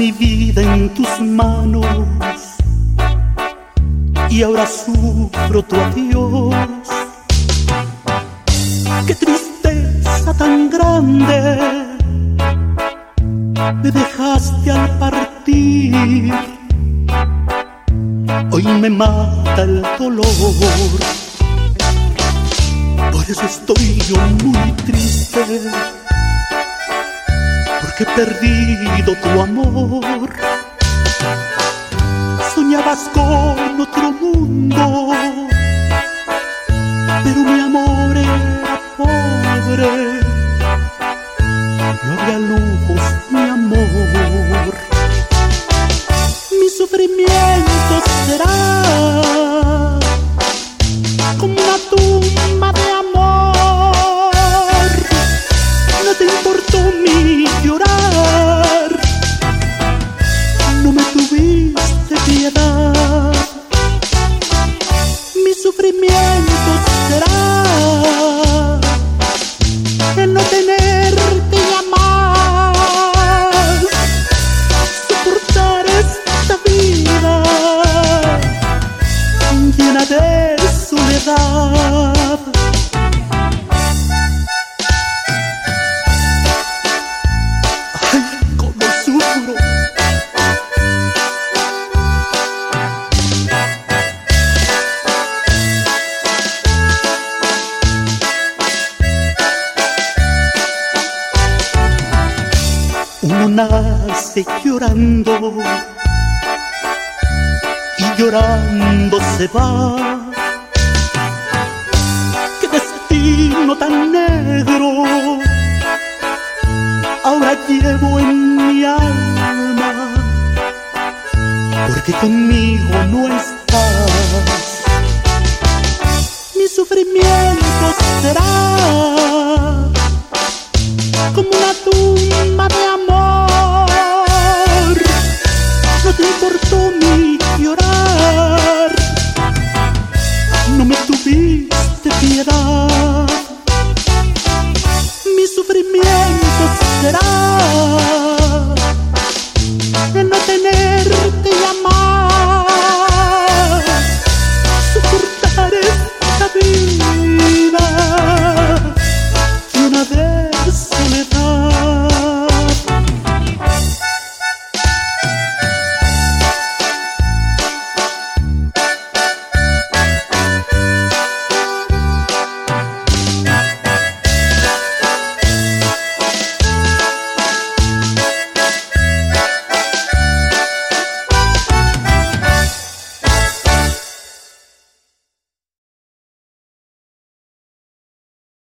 en tus manos y ahora sufro tu adiós. Qué tristeza tan grande me dejaste al partir. Hoy me mata el dolor, por eso estoy yo muy triste que he perdido tu amor. Soñabas con otro mundo, pero mi amor era pobre. No había lujos, mi amor. Mi sufrimiento será sufrimiento llorando y llorando se va. Qué destino tan negro ahora llevo en mi alma, porque conmigo no estás. Mi sufrimiento será